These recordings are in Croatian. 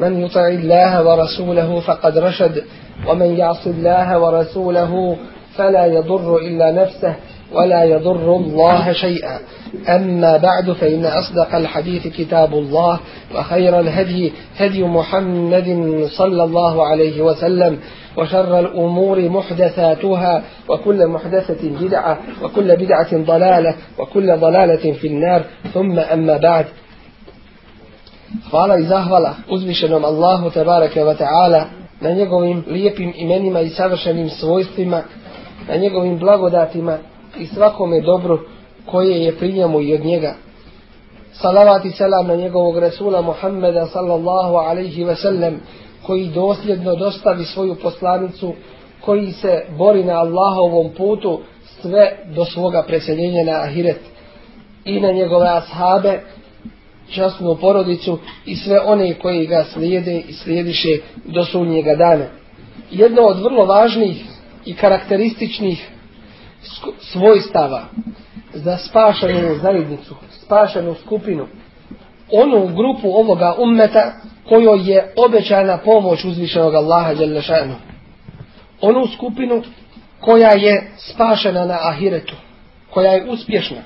من يطع الله ورسوله فقد رشد ومن يعص الله ورسوله فلا يضر إلا نفسه ولا يضر الله شيئا. أما بعد فإن أصدق الحديث كتاب الله وخير الهدي هدي محمد صلى الله عليه وسلم وشر الأمور محدثاتها وكل محدثة بدعة وكل بدعة ضلالة وكل ضلالة في النار. ثم أما بعد Hvala i zahvala uzvišenom Allahu tebareke wa ta'ala na njegovim lijepim imenima i savršenim svojstvima, na njegovim blagodatima i svakome dobru koje je pri njemu i od njega. Salavat i selam na njegovog Resula Muhammeda sallallahu alaihi ve sellem koji dosljedno dostavi svoju poslanicu, koji se bori na Allahovom putu sve do svoga preseljenja na Ahiret i na njegove ashabe časnu porodicu i sve one koji ga slijede i slijediše do sunnjega dana. Jedno od vrlo važnih i karakterističnih svojstava za spašanu zajednicu, spašanu skupinu, onu grupu ovoga ummeta kojoj je obećana pomoć uzvišenog Allaha Đalešanu. Onu skupinu koja je spašena na ahiretu, koja je uspješna.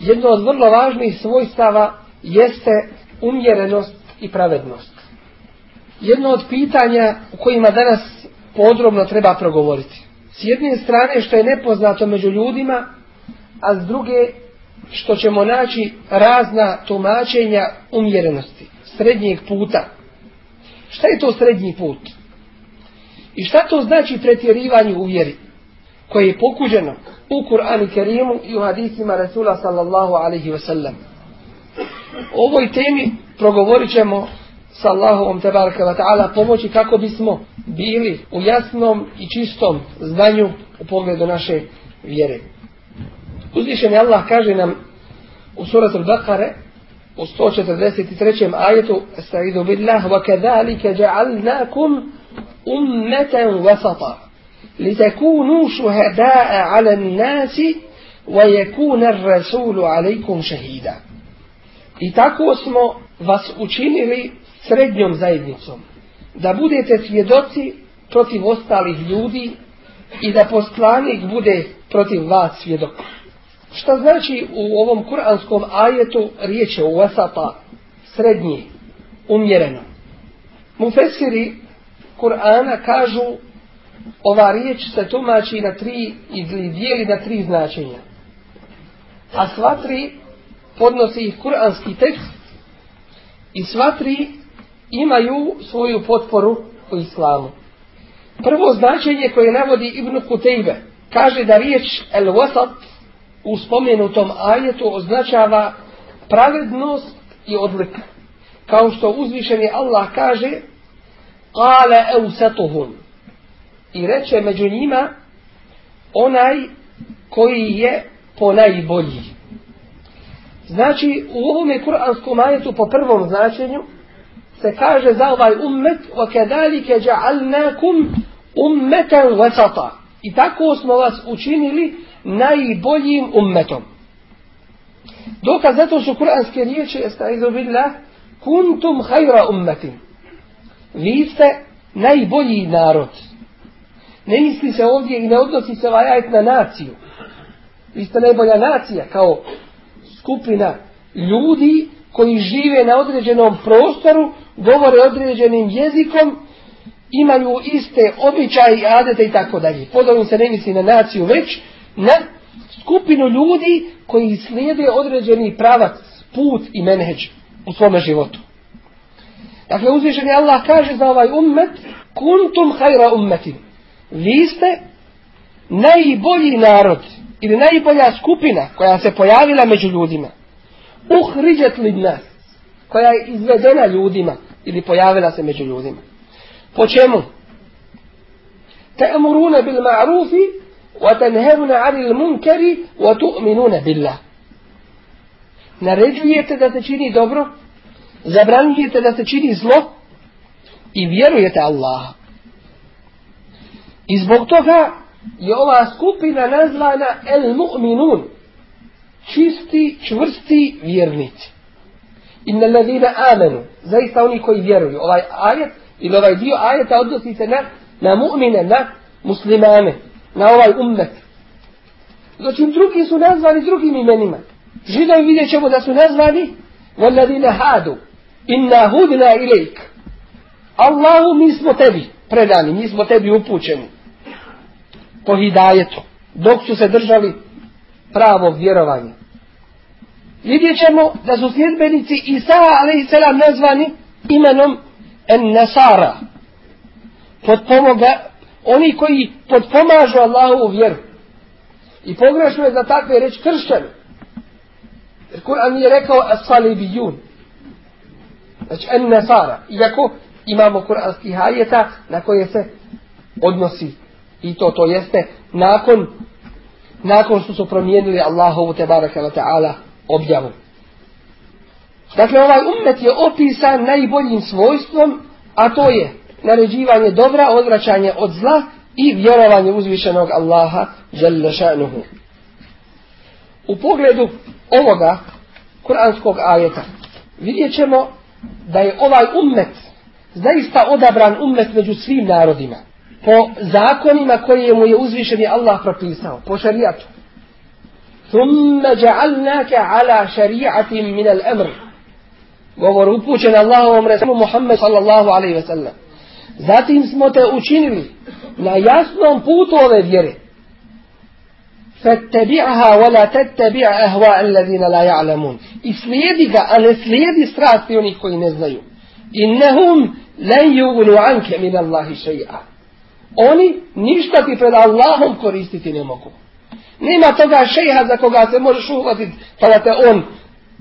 Jedno od vrlo važnih svojstava jeste umjerenost i pravednost. Jedno od pitanja u kojima danas podrobno treba progovoriti. S jedne strane što je nepoznato među ljudima, a s druge što ćemo naći razna tumačenja umjerenosti, srednjeg puta. Šta je to srednji put? I šta to znači pretjerivanje u vjeri? Koje je pokuđeno u Kur'anu Kerimu i u hadisima Rasula sallallahu alaihi wa sallam. O ovoj temi progovorit ćemo sa Allahovom tebaraka wa ta'ala pomoći kako bismo bili u jasnom i čistom znanju u pogledu naše vjere. Uzvišen je Allah kaže nam u suratul Bakare u 143. ajetu Estaidu billah wa kadhalika ja'alnakum ummatan wasata litakunu shuhada'a 'ala an-nasi wa yakuna ar-rasulu 'alaykum shahida. I tako smo vas učinili srednjom zajednicom. Da budete svjedoci protiv ostalih ljudi i da poslanik bude protiv vas svjedok. Šta znači u ovom kuranskom ajetu riječ je u srednji, umjereno. Mufesiri Kur'ana kažu ova riječ se tumači na tri ili dijeli na tri značenja. A sva tri podnosi ih kuranski tekst i sva tri imaju svoju potporu u islamu. Prvo značenje koje navodi Ibn Kutejbe kaže da riječ el wasat u spomenutom ajetu označava pravednost i odlika. Kao što uzvišeni Allah kaže Kale eusatuhum i reče među njima onaj koji je ponajbolji. Znači u ovome kuranskom ajetu po prvom značenju se kaže za ovaj ummet وَكَدَلِكَ جَعَلْنَاكُمْ ummeten وَسَطًا I tako smo vas učinili najboljim ummetom. Dokaz zato su kuranske riječi estaizu billah kuntum hajra ummetin. Vi ste najbolji narod. Ne misli se ovdje i ne odnosi se ovaj ajet na naciju. Vi ste najbolja nacija kao skupina ljudi koji žive na određenom prostoru, govore određenim jezikom, imaju iste običaje adete i tako dalje. Podobno se ne misli na naciju, već na skupinu ljudi koji slijede određeni pravac, put i menheđ u svome životu. Dakle, uzvišeni Allah kaže za ovaj ummet, kuntum hajra ummetin. Vi ste najbolji narod ili najbolja skupina koja se pojavila među ljudima. Uhriđet li nas, koja je izvedena ljudima ili pojavila se među ljudima. Po čemu? Ta'muruna bil ma'rufi wa tanharuna 'anil munkari wa tu'minuna billah. Naređujete da se čini dobro, zabranjujete da se čini zlo i vjerujete Allaha. I zbog toga je ova skupina nazvana el mu'minun, čisti, čvrsti vjernici. Inna ladina amenu, zaista oni koji vjeruju. Ovaj ajet ili ovaj dio ajeta odnosi se na, na mu'mine, na muslimane, na ovaj ummet. Dočim drugi su nazvani drugim imenima. Židovi vidjet ćemo da su nazvani Valadina hadu, inna hudna ilajk. Allahu mi smo tebi predani, mi smo tebi upućeni po hidajetu, dok su se držali pravog vjerovanja. Vidjet ćemo da su sljedbenici Isa a.s. nazvani imenom en Nasara. Potpomoga, oni koji potpomažu Allahu u vjeru. I pogrešno je za takve reći kršćani. Jer Kur'an je rekao as-salibijun. Znači en Nasara. Iako imamo kuranskih ajeta na koje se odnosi i to to jeste nakon nakon što su promijenili Allahovu te baraka ta'ala objavu. Dakle, ovaj ummet je opisan najboljim svojstvom, a to je naređivanje dobra, odvraćanje od zla i vjerovanje uzvišenog Allaha šanuhu. U pogledu ovoga kuranskog ajeta vidjet ćemo da je ovaj ummet zaista odabran ummet među svim narodima po zakonima koje mu je uzvišeni Allah propisao, po šarijatu. Thumma ja'alnaka ala šarijatin min al-amr. Govor upućen Allahovom Resulu Muhammed sallallahu alaihi ve sellem. Zatim smo te učinili na jasnom putu ove vjere. فاتبعها ولا تتبع أهواء الذين لا يعلمون i slijedi ga, a ne slijedi strasti onih koji ne znaju. Innahum lan yugnu anke min Allahi še'a. Oni ništa ti pred Allahom koristiti ne mogu. Nema toga šeha za koga se možeš uhvatiti pa da te on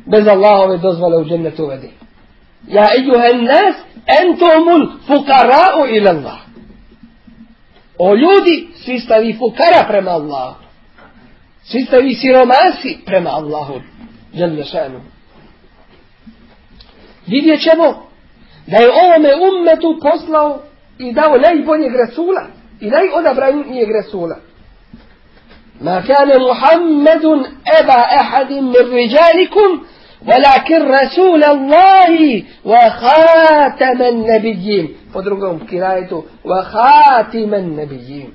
bez Allahove dozvole u džennet uvedi. Ja ejuhen nas entomul fukara'u ila Allah. O ljudi, svi ste fukara prema Allahu. Svi ste vi siromasi prema Allahu. Jalla šanu. Vidjet ćemo da je ovome ummetu poslao i dao najboljeg Rasula i najodabranijeg Rasula. ما كان محمد أبا أحد من رجالكم ولكن رسول الله وخاتم النبيين podrugom kirajetu وخاتم النبيين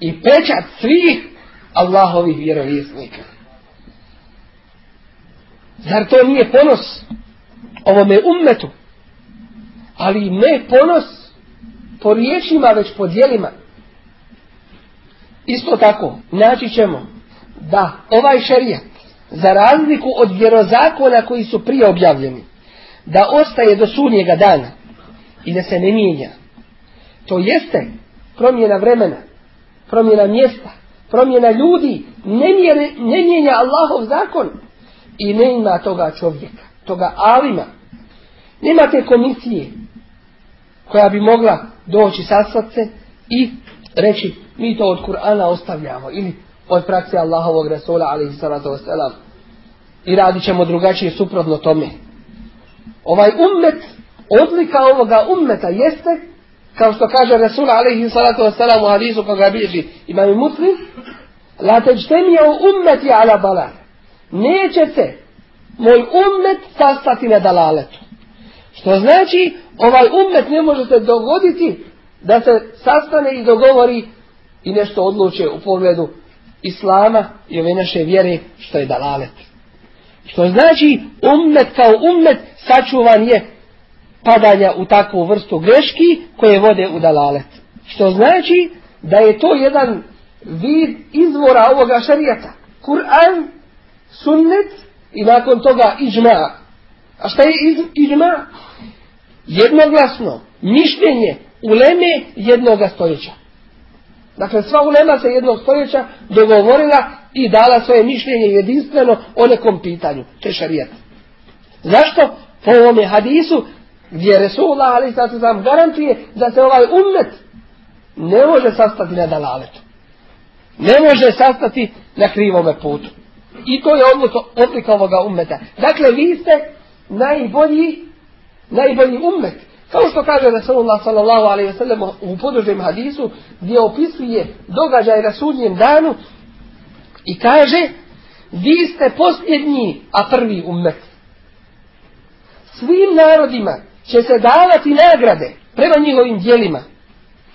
i pečat svih Allahovih vjerovjesnika. Zar to nije ponos ovome ummetu? Ali ne ponos po riječima, već po dijelima. Isto tako, naći ćemo da ovaj šarijat, za razliku od vjerozakona koji su prije objavljeni, da ostaje do sunnjega dana i da se ne mijenja. To jeste promjena vremena, promjena mjesta, promjena ljudi, ne, mjere, ne mijenja Allahov zakon i ne ima toga čovjeka, toga alima. Nema te komisije koja bi mogla doći sasvat se i reći mi to od Kur'ana ostavljamo ili od prakse Allahovog Rasula alaihi salatu wasalam i radit ćemo drugačije suprotno tome. Ovaj ummet, odlika ovoga ummeta jeste, kao što kaže Rasul alaihi salatu wasalam u hadisu koga bilježi imam i muslim, la teđtemija u ala balar. Neće se moj ummet sastati na dalaletu. Što znači, ovaj ummet ne može se dogoditi da se sastane i dogovori i nešto odluče u pogledu islama i ove naše vjere što je dalalet. Što znači ummet kao ummet sačuvan je padanja u takvu vrstu greški koje vode u dalalet. Što znači da je to jedan vid izvora ovoga šarijata. Kur'an, sunnet i nakon toga iđma. A šta je iđma? Jednoglasno mišljenje uleme jednoga stoljeća. Dakle, sva ulema se jednog stoljeća dogovorila i dala svoje mišljenje jedinstveno o nekom pitanju. To je. Zašto? Po ovome hadisu gdje Resulullah ali sam garantuje da se ovaj ummet ne može sastati na dalaletu. Ne može sastati na krivome putu. I to je odlika ovoga ummeta. Dakle, vi ste najbolji, najbolji ummet. Kao što kaže Rasulullah sallallahu alaihi wa sallam u podužem hadisu gdje opisuje događaj na sudnjem danu i kaže vi ste posljednji, a prvi ummet. Svim narodima će se davati nagrade prema njihovim dijelima.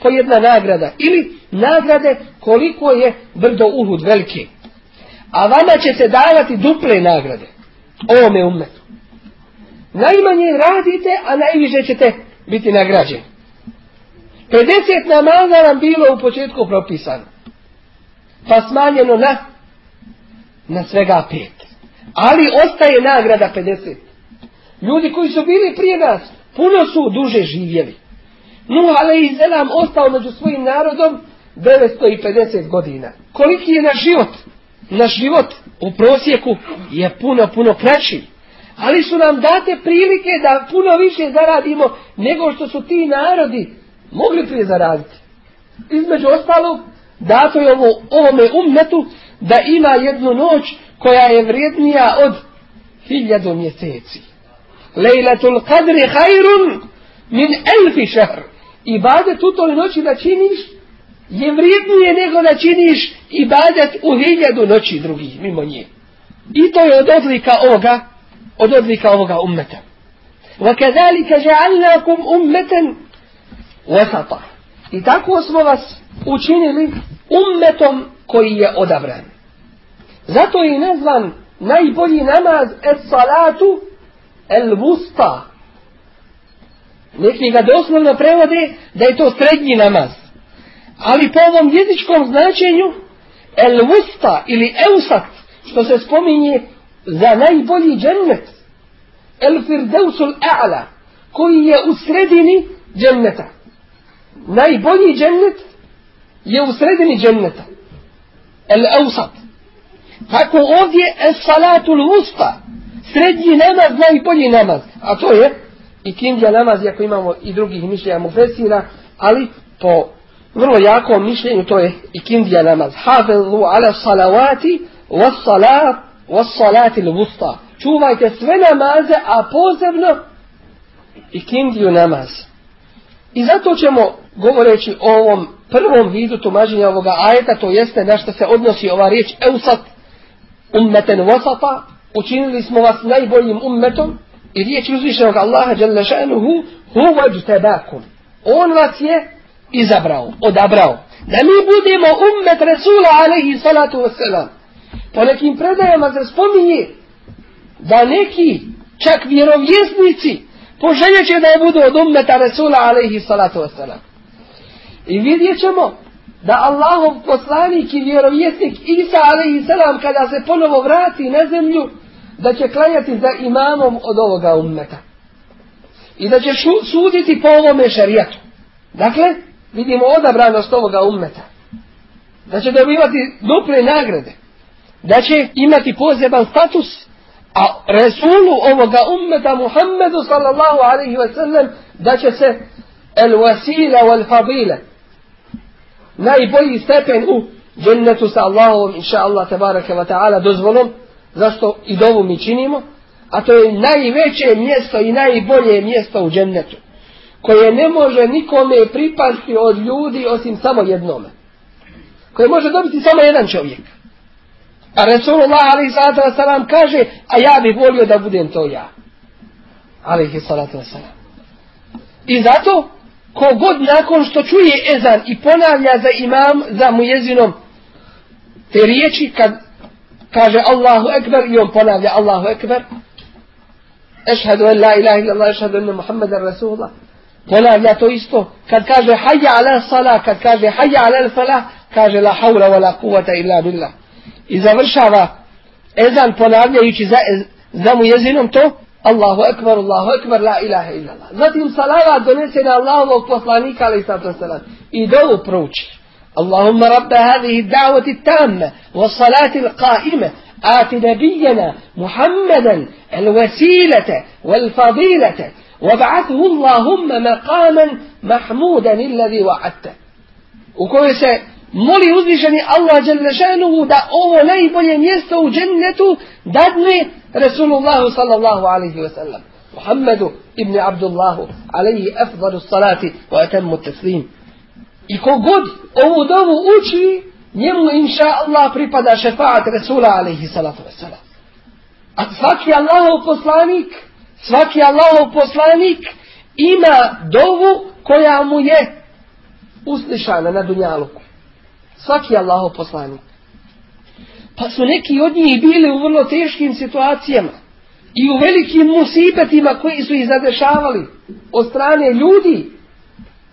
To je jedna nagrada. Ili nagrade koliko je brdo Uhud veliki. A vama će se davati duple nagrade. Ovome ummetu. Najmanje radite, a najviše ćete biti nagrađeni. 50 namaza nam bilo u početku propisano. Pa smanjeno na, na svega pet. Ali ostaje nagrada 50. Ljudi koji su bili prije nas, puno su duže živjeli. Nuh selam ostao među svojim narodom 950 godina. Koliki je naš život? Naš život u prosjeku je puno, puno kraći. Ali su nam date prilike da puno više zaradimo nego što su ti narodi mogli prije zaraditi. Između ostalog, dato je ovo, ovome ummetu da ima jednu noć koja je vrijednija od hiljadu mjeseci. Lejlatul kadri hajrun min elfi šehr. I badet u toj noći da činiš je vrijednije nego da činiš i badet u hiljadu noći drugih mimo nje. I to je od odlika ovoga od odlika ovoga ummeta. وَكَذَلِكَ جَعَلْنَاكُمْ أُمَّةً وَسَطًا I tako smo vas učinili ummetom koji je odabran. Zato je nazvan najbolji namaz es salatu el vusta. Neki ga doslovno prevode da je to srednji namaz. Ali po ovom jezičkom značenju el vusta ili eusat što se spominje za najbolji džennet. El firdeusul a'la, koji je u sredini dženneta. Najbolji džennet je u sredini dženneta. El ausat. Tako ovdje es salatul usta, srednji namaz, najbolji namaz. A to je i kindija namaz, ako imamo i drugih mišljenja mufesira, ali po vrlo jakom mišljenju to je i kindija namaz. Hafizu ala salavati was salat salati l'vusta. Čuvajte sve namaze, a posebno i kindiju namaz. I zato ćemo, govoreći o ovom prvom vidu tumađenja ovoga ajeta, to jeste na što se odnosi ova riječ eusat, ummeten wasata, učinili smo vas najboljim ummetom, i riječ uzvišenog Allaha jalla šanuhu, huvađ tebakum. On vas je izabrao, odabrao. Da mi budemo ummet Rasula alaihi salatu wasalam. Po nekim predajama se spominje da neki čak vjerovjesnici poželjeće da je budu od ummeta Rasula alaihi salatu wasalam. I vidjet ćemo da Allahov poslanik i vjerovjesnik Isa alaihi salam kada se ponovo vrati na zemlju da će klanjati za imamom od ovoga ummeta. I da će suditi po ovome šarijatu. Dakle, vidimo odabranost ovoga ummeta. Da će dobivati duple nagrade da će imati poseban status, a Resulu ovoga ummeta Muhammedu sallallahu alaihi wa sallam da će se el wasila wal fadila najbolji stepen u džennetu sa Allahom inša Allah tabaraka wa ta'ala dozvolom zašto i dovu mi činimo a to je najveće mjesto i najbolje mjesto u džennetu koje ne može nikome pripasti od ljudi osim samo jednome koje može dobiti samo jedan čovjek A Resulullah alaihi salatu wasalam kaže, a ja bih volio da budem to ja. Alaihi salatu wasalam. I zato, kogod nakon što čuje ezan i ponavlja za imam, za mu jezinom, te riječi kad kaže Allahu ekber i on ponavlja Allahu ekber, ešhadu en la ilaha illa Allah, ešhadu enne Muhammadan Rasulullah, ponavlja to isto, kad kaže hajja ala salah, kad kaže hajja ala salah, kaže la hawla wa la kuvata illa billah. I završava ezan ponavljajući za, za mu jezinom to Allahu ekber, Allahu ekber, la ilaha illallah. Zatim salavat donese na Allahovog poslanika, ali i dovu prouči. اللهم رب هذه الدعوة التامة والصلاة القائمة آت نبينا محمدا الوسيلة والفضيلة وَبَعَثْهُ اللَّهُمَّ مَقَامًا مَحْمُودًا الَّذِي وَعَدْتَ U kojoj se moli uzvišeni Allah Đelešanuhu da ovo najbolje mjesto u džennetu dadne Rasulullahu sallallahu alaihi wa sallam. Muhammedu ibn Abdullahu alaihi afdalu salati wa atammu taslim. I kogod ovu dovu uči, njemu inša Allah pripada šefaat Rasula alaihi salatu wa sallam. A svaki Allahov poslanik, svaki Allahov poslanik ima dovu koja mu je uslišana na dunjaluku. Svaki Allahov poslanik. Pa su neki od njih bili u vrlo teškim situacijama i u velikim musibetima koji su ih zadešavali od strane ljudi.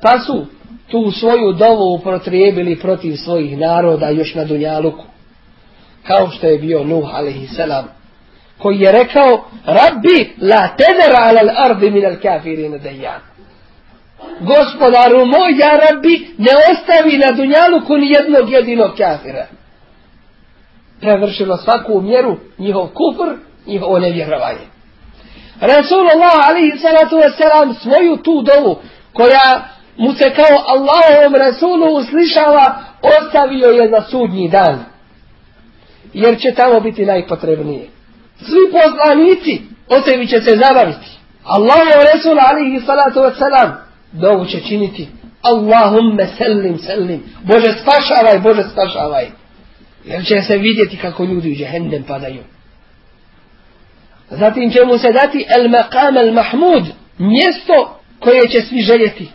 Pa su tu svoju dovu upotrijebili protiv svojih naroda još na Dunjaluku. Kao što je bio Nuh a.s. koji je rekao Rabbi la tedera ala l'ardi min al kafirina dajan. Gospodaru moj, ja Rabbi, ne ostavi na Dunjaluku ni jednog jedinog kafira. Prevršilo svaku mjeru njihov kufr, njihovo nevjerovanje. Rasulullah alaihi salatu wasalam svoju tu dovu koja mu se kao Allahovom Rasulu uslišava ostavio je za sudnji dan. Jer će tamo biti najpotrebnije. Svi poslanici o tebi će se zabaviti. Allahov Rasul alaihi salatu wasalam dovu će činiti Allahumme sellim sellim. Bože spašavaj, Bože spašavaj. Jer će se vidjeti kako ljudi u džehendem padaju. Zatim će mu se dati el maqam el mahmud. Mjesto koje će svi željeti.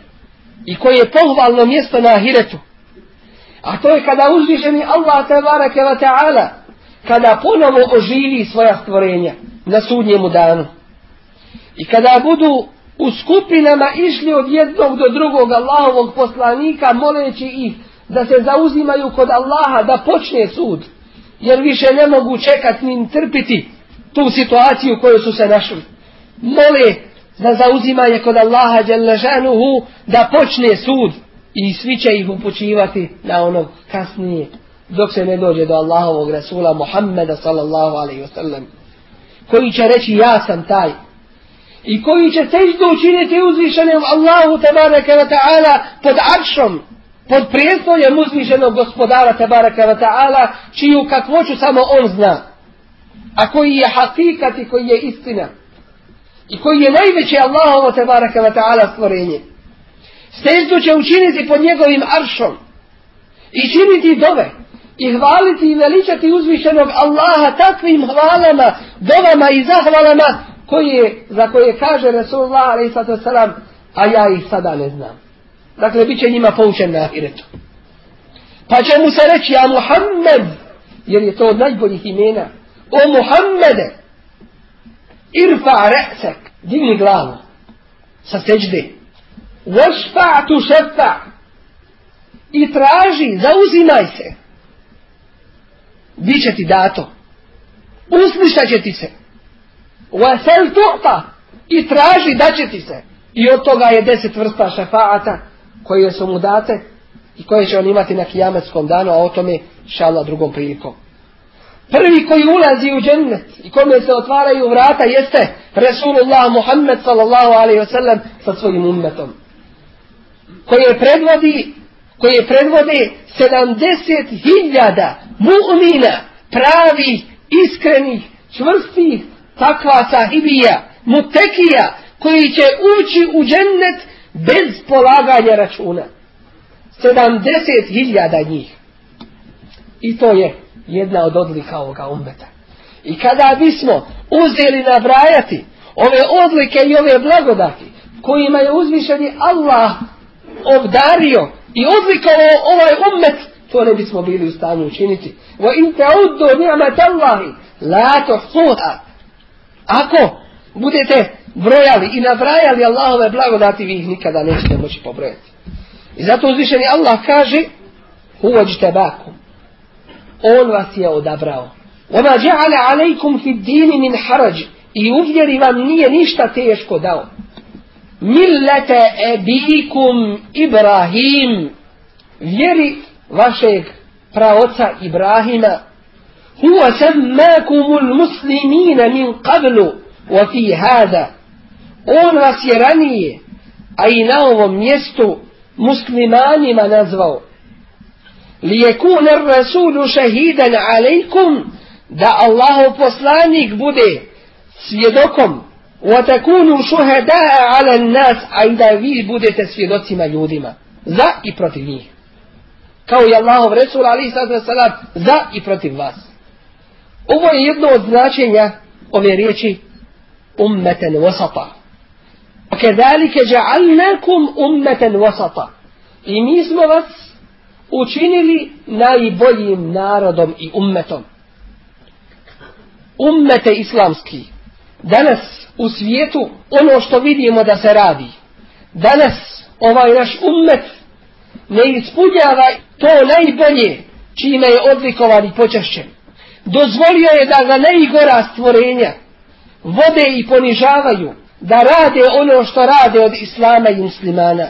I koje je pohvalno mjesto na ahiretu. A to je kada uzvišeni Allah tabaraka wa ta'ala kada ponovo oživi svoja stvorenja na sudnjemu danu. I kada budu u skupinama išli od jednog do drugog Allahovog poslanika moleći ih da se zauzimaju kod Allaha da počne sud. Jer više ne mogu čekati ni trpiti tu situaciju koju su se našli. Mole za zauzimanje kod Allaha Đalešanuhu da počne sud i svi će ih upućivati na onog kasnije dok se ne dođe do Allahovog Rasula Muhammeda sallallahu alaihi wasallam koji će reći ja sam taj i koji će seždu učiniti uzvišenim Allahu tabaraka wa ta'ala pod aršom pod prijestoljem uzvišenog gospodara tabaraka wa ta'ala čiju kakvoću samo on zna. A koji je hakikat i koji je istina. I koji je najveće Allahovo tabaraka wa ta'ala stvorenje. Seždu će učiniti pod njegovim aršom. I činiti dove. I hvaliti i veličati uzvišenog Allaha takvim hvalama, dovama i zahvalama koje, za koje kaže Rasulullah a.s. a ja ih sada ne znam. Dakle, bit će njima poučen na ahiretu. Pa će mu se reći, a Muhammed, jer je to od najboljih imena, o Muhammede, irfa re'sek, digni glavu, sa seđde, vašfa tu šefa, i traži, zauzimaj se, bit će ti dato. Uslišat će ti se. Vasel tu'ta. I traži da će ti se. I od toga je deset vrsta šefaata koje su mu date i koje će on imati na kijametskom danu, a o tome šala drugom prilikom. Prvi koji ulazi u džennet i kome se otvaraju vrata jeste Resulullah Muhammed sallallahu alaihi wa sallam sa svojim ummetom. Koje predvodi koje predvode 70.000 mu'mina, pravi, iskrenih, čvrstih, takva sahibija, mutekija, koji će ući u džennet bez polaganja računa. 70.000 njih. I to je jedna od odlika ovoga umbeta. I kada bismo uzeli nabrajati ove odlike i ove blagodati kojima je uzvišeni Allah obdario i odlikovao ovaj ummet, to ne bismo bili u stanju učiniti. Wa in ta'uddu ni'mat Allahi la tuhsuha. Ako budete brojali i nabrajali Allahove blagodati, vi ih nikada nećete moći pobrojati. I zato uzvišeni Allah kaže Huvađite bakum. On vas je odabrao. Oma ja'ala alejkum fi dini min harađ. I uvjeri vam nije ništa teško dao millete ebikum Ibrahim vjeri vašeg praoca Ibrahima sammakumul muslimina min qablu wa fi hada On vas je ranije, a i na ovom mjestu muslimanima nazvao. Lijekun rasulu šehidan alejkum, da Allahov poslanik bude svjedokom وَتَكُونُوا شُهَدَاءَ عَلَى النَّاسِ A i da vi budete svjedocima ljudima. Za i protiv njih. Kao i Allahov Resul ali salam za i protiv vas. Ovo je jedno od značenja ove riječi ummeten wasata. A kedalike ja'alnakum ummeten wasata. I mi smo vas učinili najboljim narodom i ummetom. Ummete islamski. Danas u svijetu ono što vidimo da se radi. Danas ovaj naš ummet ne ispunjava to najbolje čime je odlikovan i počašćen. Dozvolio je da ga najgora stvorenja vode i ponižavaju, da rade ono što rade od islama i muslimana.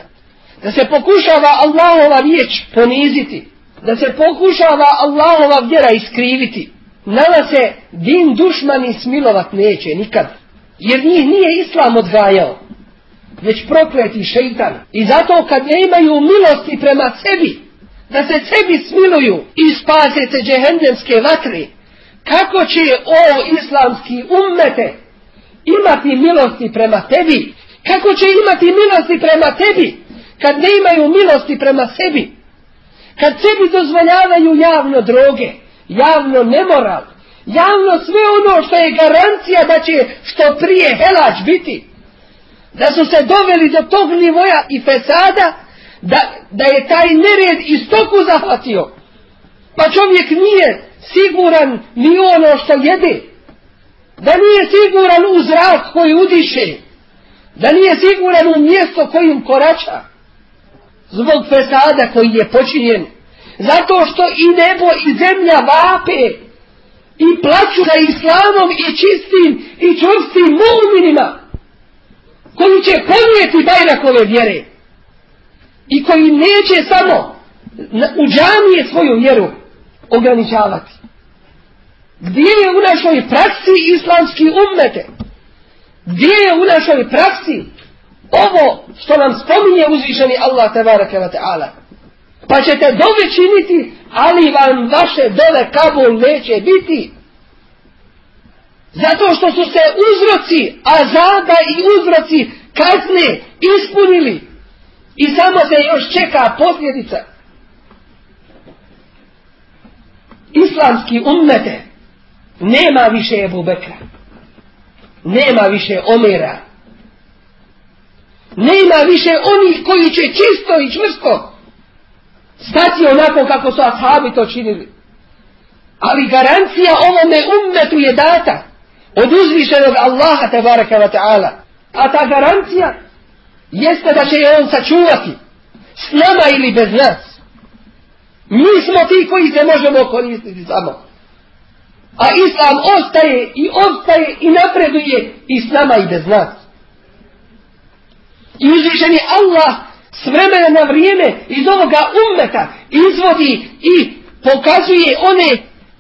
Da se pokušava Allahova riječ poniziti, da se pokušava Allahova vjera iskriviti. Nama se din dušmani smilovat neće nikad. Jer njih nije islam odgajao. Već prokleti šeitan. I zato kad ne imaju milosti prema sebi, da se sebi smiluju i spase se džehendemske vatre, kako će o islamski ummete imati milosti prema tebi? Kako će imati milosti prema tebi kad ne imaju milosti prema sebi? Kad sebi dozvoljavaju javno droge, javno nemoral, javno sve ono što je garancija da će što prije helač biti. Da su se doveli do tog nivoja i fesada, da, da je taj nered istoku zahvatio. Pa čovjek nije siguran ni ono što jede. Da nije siguran u zrak koji udiše. Da nije siguran u mjesto kojim korača. Zbog fesada koji je počinjen. Zato što i nebo i zemlja vape i plaću za islamom i čistim i čvrstim mu'minima koji će ponijeti bajrakove vjere i koji neće samo u džamije svoju vjeru ograničavati. Gdje je u našoj praksi islamski ummete? Gdje je u našoj praksi ovo što nam spominje uzvišeni Allah tabaraka wa ta'ala? Pa ćete dove činiti, ali vam vaše dole Kabul neće biti. Zato što su se uzroci azada i uzroci kazne ispunili. I samo se još čeka posljedica. Islamski ummete nema više Ebu Bekra. Nema više Omera. Nema više onih koji će čisto i čvrsto stati onako kako su ashabi to činili. Ali garancija ovome ummetu je data od uzvišenog Allaha tabaraka wa ta'ala. A ta garancija jeste da će je on sačuvati s nama ili bez nas. Mi smo ti koji se možemo koristiti samo. A Islam ostaje i ostaje i napreduje i s nama i bez nas. I uzvišen je Allah s vremena na vrijeme iz ovoga ummeta izvodi i pokazuje one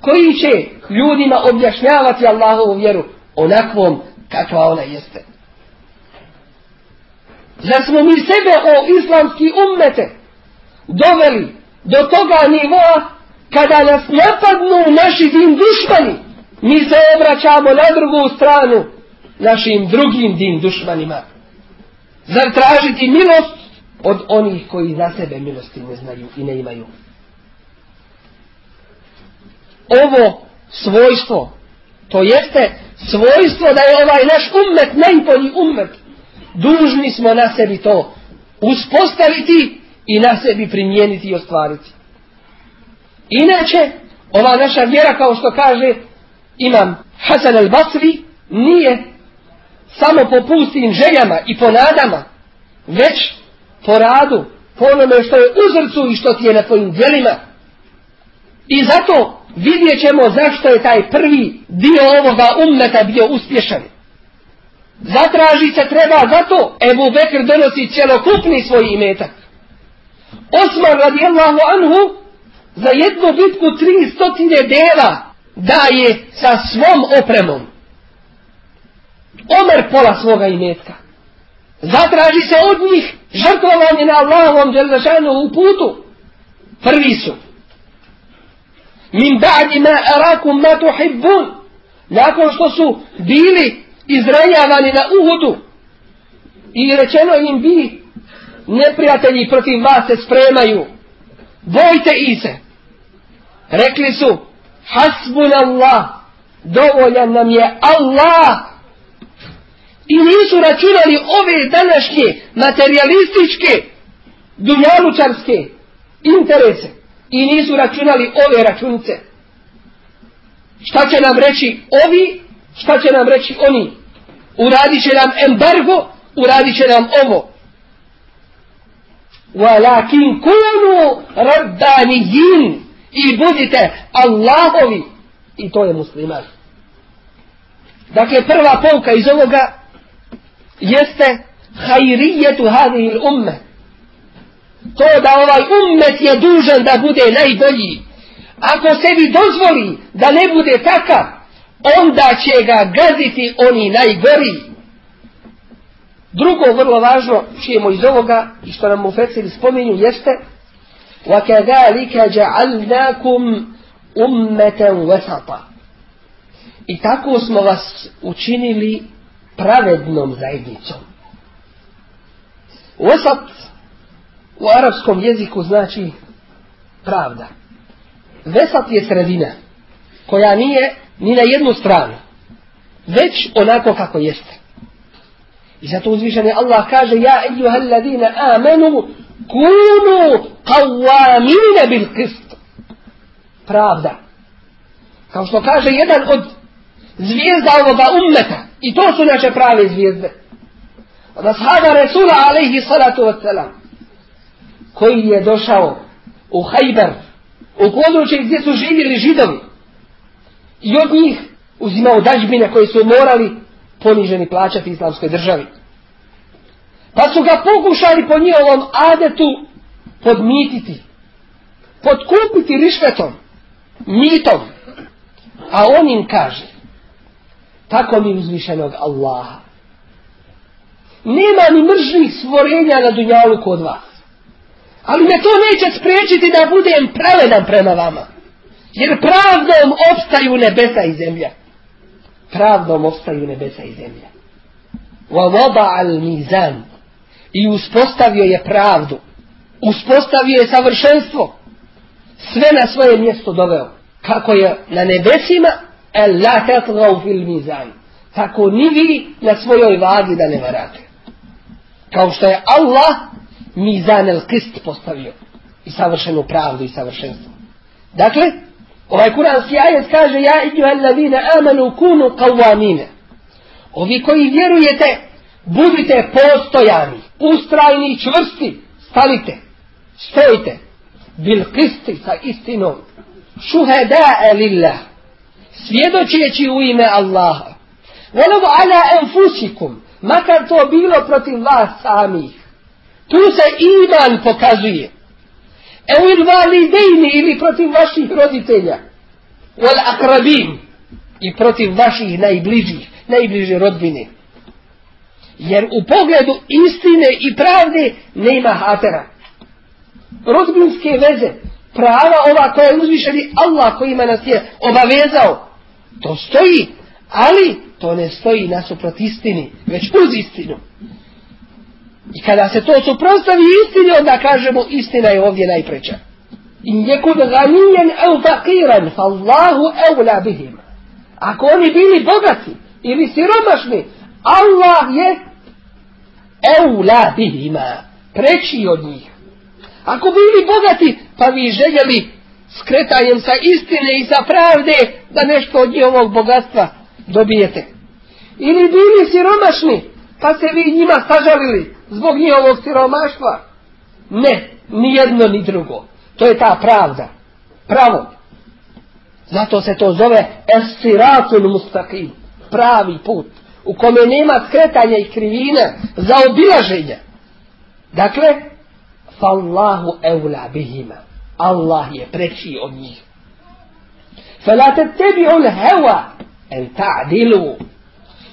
koji će ljudima objašnjavati Allahovu vjeru onakvom kakva ona jeste. Zar smo mi sebe o islamski ummete doveli do toga nivoa kada nas napadnu naši din dušmani, mi se obraćamo na drugu stranu našim drugim din dušmanima. Zar tražiti milost od onih koji za sebe milosti ne znaju i ne imaju. Ovo svojstvo, to jeste svojstvo da je ovaj naš ummet najbolji ummet. Dužni smo na sebi to uspostaviti i na sebi primijeniti i ostvariti. Inače, ova naša vjera kao što kaže imam Hasan al-Basri nije samo po pustim željama i po nadama, već po radu, po onome što je u zrcu i što ti je na tvojim djelima. I zato vidjet ćemo zašto je taj prvi dio ovoga ummeta bio uspješan. Zatraži se treba zato Ebu Bekr donosi cjelokupni svoj imetak. Osman radijallahu anhu za jednu bitku tri stotine dela daje sa svom opremom. Omer pola svoga imetka. Zatraži se od njih žrtvovanje na Allahovom dželzašanu u putu. Prvi su. Min ba'di ma arakum ma tuhibbun. Nakon što su bili izranjavani na Uhudu i rečeno im bi neprijatelji protiv vas se spremaju. Bojte i se. Rekli su hasbun Allah. Dovoljan nam je Allah i nisu računali ove današnje materialističke, dunjalučarske interese. I nisu računali ove računice. Šta će nam reći ovi, šta će nam reći oni. Uradit će nam embargo, uradit će nam ovo. Walakin kunu rabbanijin i budite Allahovi. I to je musliman. Dakle, prva pouka iz ovoga jeste hajrijetu hadihil umme. To da ovaj ummet je dužan da bude najbolji. Ako sebi dozvoli da ne bude takav, onda će ga gaziti oni najgori. Drugo vrlo važno čijemo iz ovoga i što nam u Fecili spominju jeste وَكَذَلِكَ جَعَلْنَاكُمْ أُمَّةً وَسَطًا I tako smo vas učinili pravednom zajednicom. Osat u arapskom jeziku znači pravda. Vesat je sredina koja nije ni na jednu stranu, već onako kako jeste. I zato uzvišen Allah kaže Ja ejuhel ladina amenu kunu qawamine bil qist. Pravda. Kao što kaže jedan od zvijezda ovoga ummeta. I to su naše prave zvijezde. Od ashaba Resula alaihi salatu wasalam koji je došao u Hajber u područje gdje su živjeli židovi i od njih uzimao dažbine koje su morali poniženi plaćati islamskoj državi. Pa su ga pokušali po njihovom adetu podmititi, podkupiti rišvetom, mitom. A on im kaže, tako mi uzvišenog Allaha. Nema ni mržnih stvorenja na dunjalu kod vas. Ali me to neće spriječiti da budem pravedan prema vama. Jer pravdom opstaju nebesa i zemlja. Pravdom opstaju nebesa i zemlja. Al. I uspostavio je pravdu. Uspostavio je savršenstvo. Sve na svoje mjesto doveo. Kako je na nebesima, el la fil mizan. Tako ni vi na svojoj vagi da ne varate. Kao što je Allah mizan el kist postavio. I savršenu pravdu i savršenstvo. Dakle, ovaj kuranski ajet kaže ja iđu el ladine amanu kunu qawamine. Ovi koji vjerujete, budite postojani, ustrajni i čvrsti, stanite, stojite, bil kisti sa istinom, šuhedae lillah, svjedočeći u ime Allaha. Volovo ala enfusikum, makar to bilo protiv vas samih. Tu se iman pokazuje. Evo il validejni ili protiv vaših roditelja. Vol akrabim. I protiv vaših najbližih, najbliže rodbine. Jer u pogledu istine i pravde nema hatera. Rodbinske veze, prava ova koja je uzvišeni Allah kojima nas je obavezao, to stoji, ali to ne stoji nasuprot istini, već uz istinu. I kada se to suprostavi istini, onda kažemo istina je ovdje najpreća. In jekun ganijen au fakiran, fa Allahu eula bihim. Ako oni bili bogati ili siromašni, Allah je eula bihima, preći od njih. Ako bili bogati, pa vi željeli skretanjem sa istine i sa pravde da nešto od njihovog bogatstva dobijete. Ili bili siromašni, pa se vi njima sažalili zbog njihovog siromaštva. Ne, ni jedno ni drugo. To je ta pravda. Pravo. Zato se to zove esiratul mustaqim. Pravi put. U kome nema skretanja i krivina za obilaženja. Dakle, fallahu eula bihima. Allah je preći od njih. Fela te tebi on hewa en ta'dilu.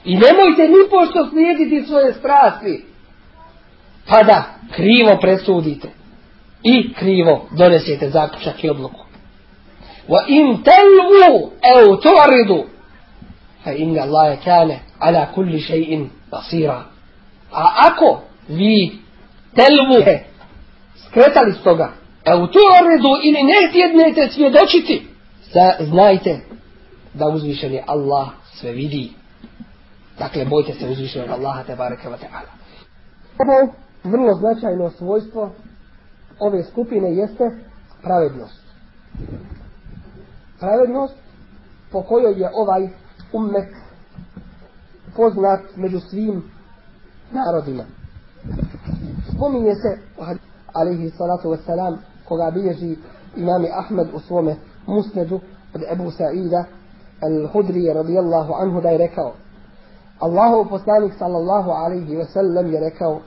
I nemojte ni pošto slijediti svoje strasti pa da krivo presudite i krivo donesete zaključak i odluku. Wa in telvu eu tu'ridu fa inna Allahe kane ala kulli še'in basira. A ako vi telvu skretali s toga, eu tu'ridu ili ne htjednete svjedočiti, znajte da uzvišen je Allah sve vidi. Dakle, bojte se uzvišenog Allaha te bareke wa ta'ala. Vrlo značajno svojstvo ove skupine jeste pravednost. Pravednost po kojoj je ovaj ummet poznat među svim narodima. Spominje se, alaihi salatu wasalam, koga bilježi imami Ahmed u svome musnedu od Ebu Sa'ida al-Hudri radijallahu anhu da je rekao Allahu poslanik sallallahu alaihi wasallam je rekao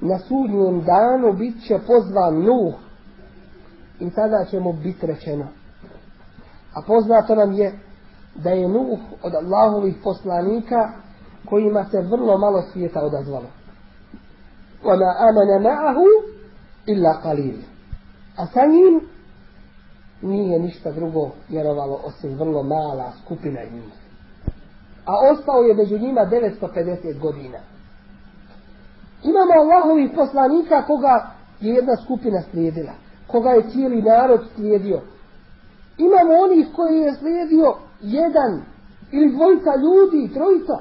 na sudnjem danu bit će pozvan Nuh i tada će mu biti rečeno. A poznato nam je da je Nuh od Allahovih poslanika kojima se vrlo malo svijeta odazvalo. وَمَا آمَنَ مَعَهُ إِلَّا قَلِيلٌ A sa njim nije ništa drugo vjerovalo osim vrlo mala skupina njih. A ostao je među njima 950 godina. Imamo Allahovih poslanika koga je jedna skupina slijedila, koga je cijeli narod slijedio. Imamo onih koji je slijedio jedan ili dvojica ljudi, trojica.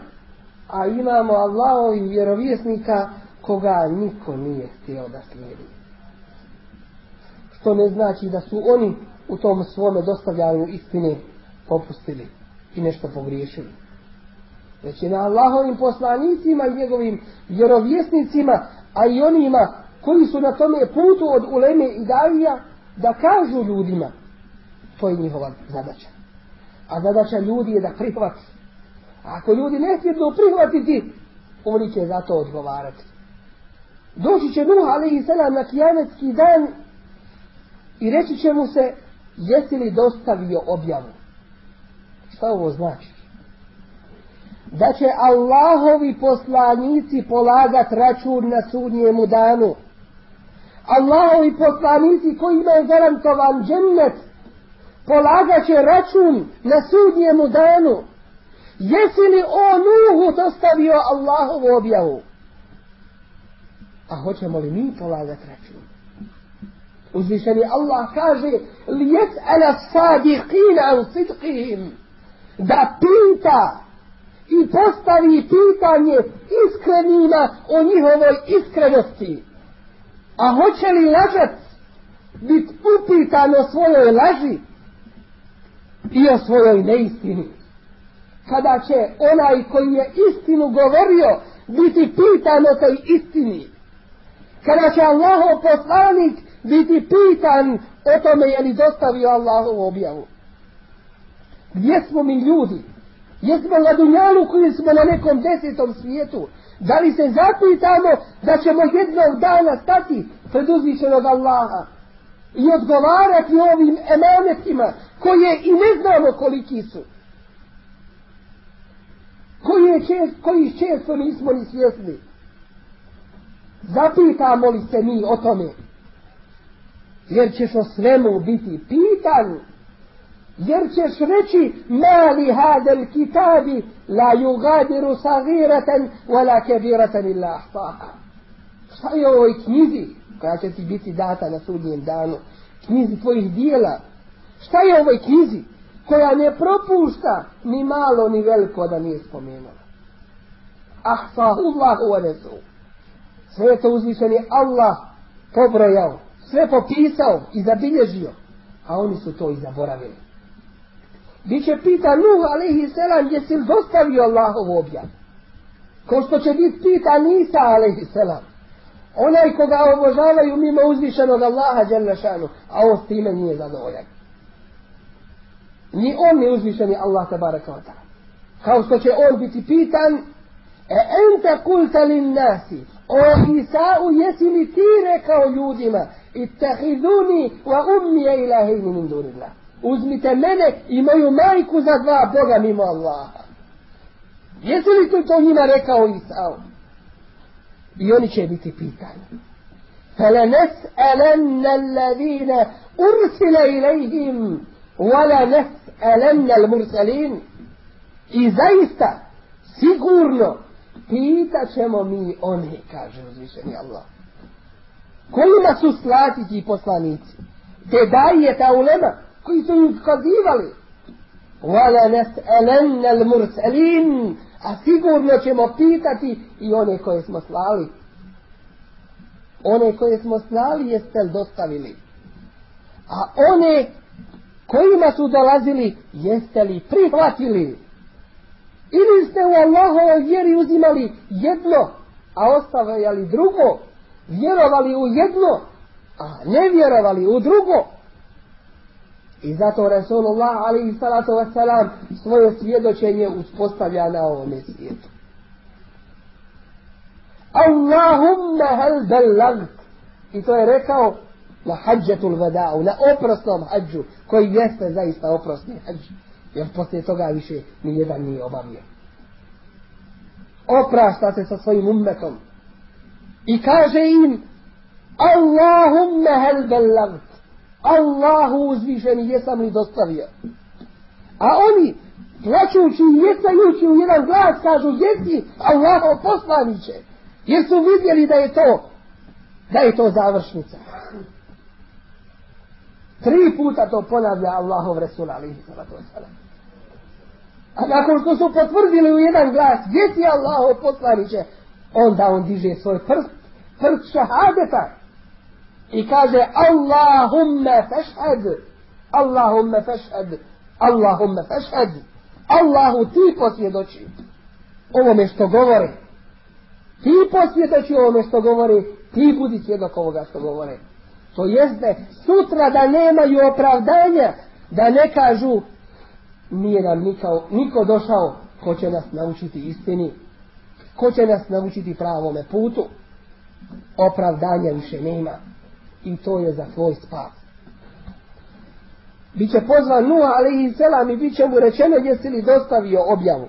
A imamo Allahovih vjerovjesnika koga niko nije htio da slijedi. Što ne znači da su oni u tom svome dostavljanju istine popustili i nešto pogriješili već je na Allahovim poslanicima i njegovim vjerovjesnicima, a i onima koji su na tome putu od uleme i davija, da kažu ljudima, to je njihova zadaća. A zadaća ljudi je da prihvati. A ako ljudi ne htjedno prihvatiti, oni će za to odgovarati. Doći će Nuh, ali i selam, na kijanetski dan i reći će mu se, jesi li dostavio objavu? Šta ovo znači? Da će Allahovi poslanici polagat račun na sudnjemu danu. Allahovi poslanici koji imaju garantovan džennet polagat će račun na sudnjemu danu. Jesi li o Nuhu dostavio Allahovu objavu? A hoćemo li mi polagat račun? Uzvišeni Allah kaže lijet ala sadiqina an sidqihim da pita i postavi pitanje iskrenima o njihovoj iskrenosti. A hoće li lažac biti upitan o svojoj laži i o svojoj neistini? Kada će onaj koji je istinu govorio biti pitan o toj istini? Kada će Allahov poslanik biti pitan o tome je li dostavio Allahovu objavu? Gdje smo mi ljudi? Jesmo na dunjalu koji smo na nekom desetom svijetu. Da li se zapitamo da ćemo jednog dana stati pred uzvišenog Allaha i odgovarati ovim emanetima koje i ne znamo koliki su. Koji, čest, koji često nismo ni svjesni. Zapitamo li se mi o tome? Jer ćeš o svemu biti pitan jer ćeš reći mali hadel kitabi la yugadiru sagiratan wala kebiratan illa ahsaha šta je ovoj knjizi koja će ti biti data na sudnjem danu? Knjizi tvojih dijela. Šta je ovoj knjizi koja ne propušta ni malo ni veliko da nije spomenula? Ahsahu Allahu wa nesu sve je to uzvišeni Allah pobrojao sve popisao i zabilježio a oni su to i zaboravili Biće pita Nuh alaihi selam jesi li dostavio Allahovu objavu. Ko što će biti pita Nisa alaihi selam. Onaj koga obožavaju mimo uzvišenog Allaha šanu, a on s time nije zadovoljan. Ni on ne uzvišeni Allah tabaraka wa ta'ala. Kao što će on biti pitan, e ente kulta lin nasi, o Isa'u jesi li ti rekao ljudima, ittehiduni wa ummije ilahini min dunillah uzmite mene i moju majku za dva Boga mimo Allaha. Jesi li to, to njima rekao Isao? I oni će biti pitani. فلنسألن الذين أرسل إليهم ولنسألن المرسلين I zaista, sigurno, pitat ćemo mi one, kaže uzvišeni Allah. Kojima su slati ti poslanici? Te daje ta ulema, koji su im kazivali. Vala nas elennel murselin, a sigurno ćemo pitati i one koje smo slali. One koje smo slali jeste li dostavili? A one kojima su dolazili jeste li prihvatili? Ili ste u Allahovoj vjeri uzimali jedno, a ostavljali drugo? Vjerovali u jedno, a ne vjerovali u drugo? I zato Rasulullah alaihi salatu wasalam svoje svjedočenje uspostavlja na ovome svijetu. Allahumma hal bellagt. I to je rekao na hađetul vada'u, na oprosnom hađu, koji jeste zaista oprosni hađ. Jer poslije toga više ni jedan nije obavio. Oprašta se sa svojim ummetom. I kaže im, Allahumma hal bellagt. Allahu uzvišeni jesam li dostavio. A oni, plaćući i jesajući u jedan glas, kažu, jesi Allahov poslaniće. Jer su vidjeli da je to, da je to završnica. Tri puta to ponavlja Allahov Resul alihi salatu wasalam. A nakon što su potvrdili u jedan glas, gdje ti Allahov poslaniće, onda on diže svoj prst, prst šahadeta i kaže Allahumma fešhad, Allahumma fešhad, Allahumma fešhad, Allahu ti posvjedoči ovome što govore. Ti posvjedoči ovome što govore, ti budi svjedok ovoga što govore. To jeste sutra da nemaju opravdanja, da ne kažu nije nam niko, niko došao ko će nas naučiti istini, ko će nas naučiti pravome putu. Opravdanja više nema i to je za tvoj spas. Biće pozvan Nuh i selam i bit će mu rečeno jesi li dostavio objavu.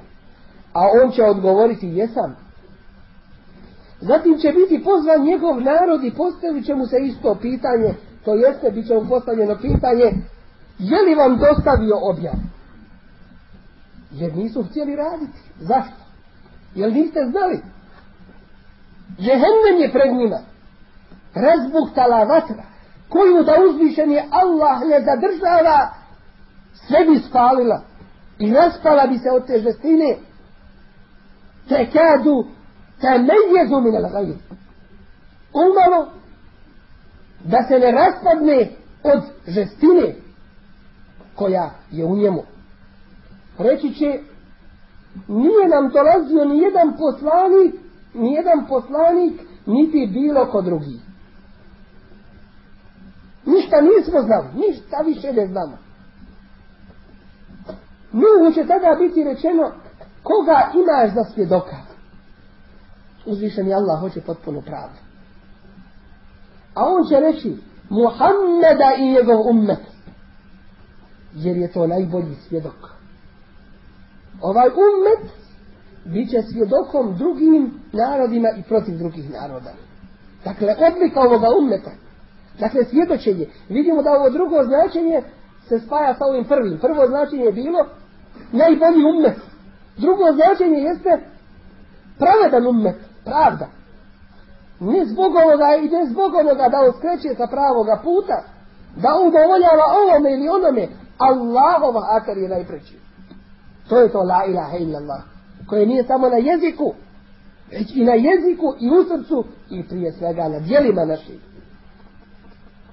A on će odgovoriti jesam. Zatim će biti pozvan njegov narod i postavit će mu se isto pitanje, to jeste bit će mu postavljeno pitanje, je li vam dostavio objav? Jer nisu htjeli raditi. Zašto? Jer niste znali. Jehennem je pred njima. Razbuktala vatra, koju da uzvišen Allah ne zadržava, sve bi spalila. I raspala bi se od te žestine. Te kadu temeljezu min al Umalo da se ne raspadne od žestine koja je u njemu. Reći će, nije nam dolazio ni jedan poslanik, ni jedan poslanik, niti bilo ko drugi. Ništa nismo znali, ništa više ne znamo. Nuhu će tada biti rečeno, koga imaš za svjedoka? uzvišeni Allah hoće potpuno pravdu. A on će reći Muhammeda i njegov ummet. Jer je to najbolji svjedok. Ovaj ummet bit će svjedokom drugim narodima i protiv drugih naroda. Dakle, odlika ovoga ummeta. Dakle, svjedočenje. Vidimo da ovo drugo značenje se spaja sa ovim prvim. Prvo značenje je bilo najbolji ummet. Drugo značenje jeste pravedan ummet pravda. Ne zbog ovoga i ne zbog onoga da on sa pravoga puta, da udovoljava ovome ili onome, Allahova akar je najpreći. To je to la ilaha illallah, koje nije samo na jeziku, već i na jeziku i u srcu i prije svega na dijelima naših.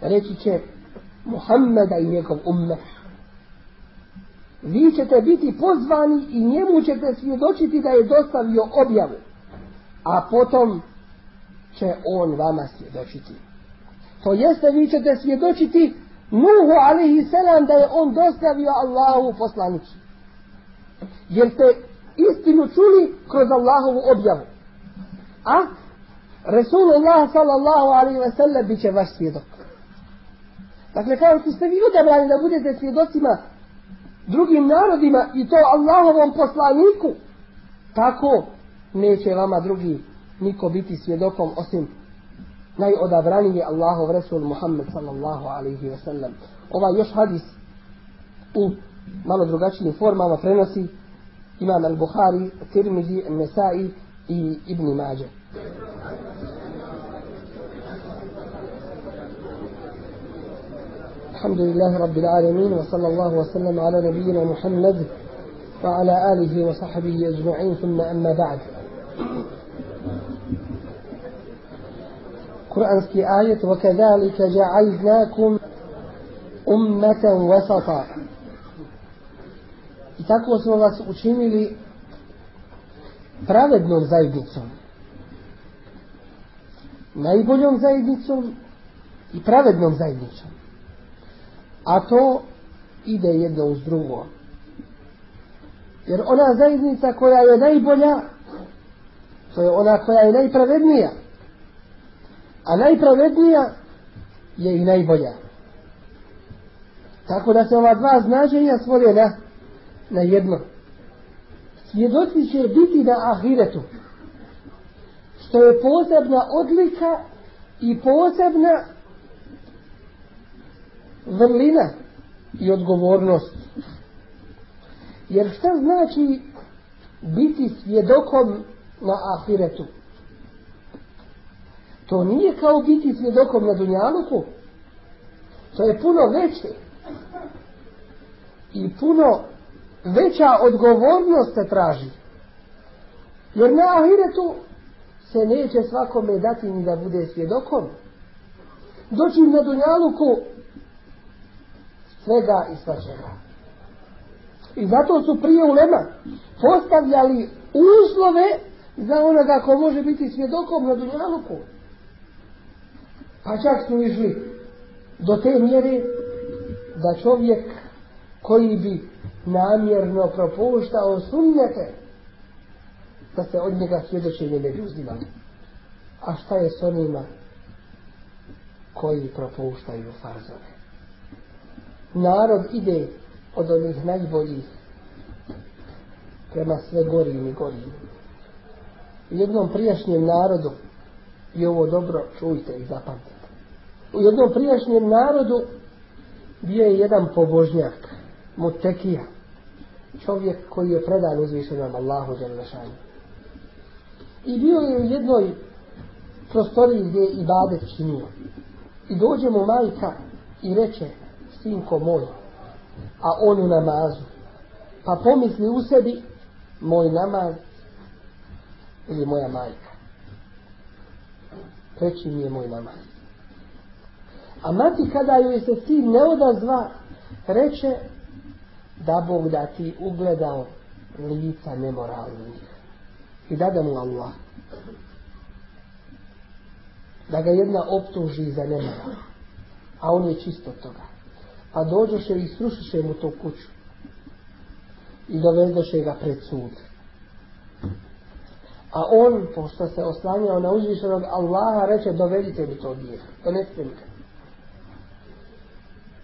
Reći će Muhammeda i njegov ummet. Vi ćete biti pozvani i njemu ćete svjedočiti da je dostavio objavu a potom će on vama svjedočiti. To jeste vi ćete svjedočiti Nuhu alaihi selam da je on dostavio Allahu poslanicu. Jer ste istinu čuli kroz Allahovu objavu. A Resulullah sallallahu alaihi ve sellem bit će vaš svjedok. Dakle, kao što ste vi odabrani da budete svjedocima drugim narodima i to Allahovom poslaniku, tako neće vama drugi niko biti svjedokom osim najodabraniji Allahov Resul Muhammed sallallahu alaihi wa sallam. Ovaj još hadis u malo drugačijim formama prenosi Imam al-Bukhari, Tirmizi, Nesai i Ibn Mađe. الحمد لله رب العالمين وصلى الله وسلم على نبينا محمد وعلى آله وصحبه أجمعين ثم أما بعد قرآنski ajet وكذلك جعلناكم أمة وسطا I tako smo vas učinili pravednom zajednicom. Najboljom zajednicom i pravednom zajednicom. A to ide jedno uz drugo. Jer ona zajednica koja je najbolja, to je ona koja je najpravednija. A najpravednija je i najbolja. Tako da se ova dva značenja svode na, na jedno. Svjedoci će biti na ahiretu. Što je posebna odlika i posebna vrlina i odgovornost. Jer šta znači biti svjedokom na ahiretu? To nije kao biti svjedokom na dunjaluku. To je puno veće. I puno veća odgovornost se traži. Jer na ahiretu se neće svakome dati ni da bude svjedokom. Doći na dunjaluku svega i svačega. I zato su prije ulema postavljali uslove za onoga ko može biti svjedokom na dunjaluku. Pa čak su išli do te mjere da čovjek koji bi namjerno propuštao sunnete da se od njega svjedočenje ne bi uzimali. A šta je s onima koji propuštaju farzove? Narod ide od onih najboljih prema sve gorim i gorim. U jednom prijašnjem narodu i ovo dobro čujte i zapamtite. U jednom prijašnjem narodu bio je jedan pobožnjak, mutekija, čovjek koji je predan uzvišenom Allahu Đalešanu. I bio je u jednoj prostoriji gdje je ibadet činio. I dođe mu majka i reče, sinko moj, a on u namazu. Pa pomisli u sebi, moj namaz ili moja majka. Preći mi je moj namaz. A mati kada joj se sin ne odazva, reče da Bog da ti ugledao lica nemoralnih. I da mu Allah. Da ga jedna optuži za nemoral. A on je čisto toga. A dođoše i srušiše mu tu kuću. I dovedoše ga pred sud. A on, pošto se oslanjao na uzvišenog Allaha, reče dovedite mi to dijete. Donesite mi ga.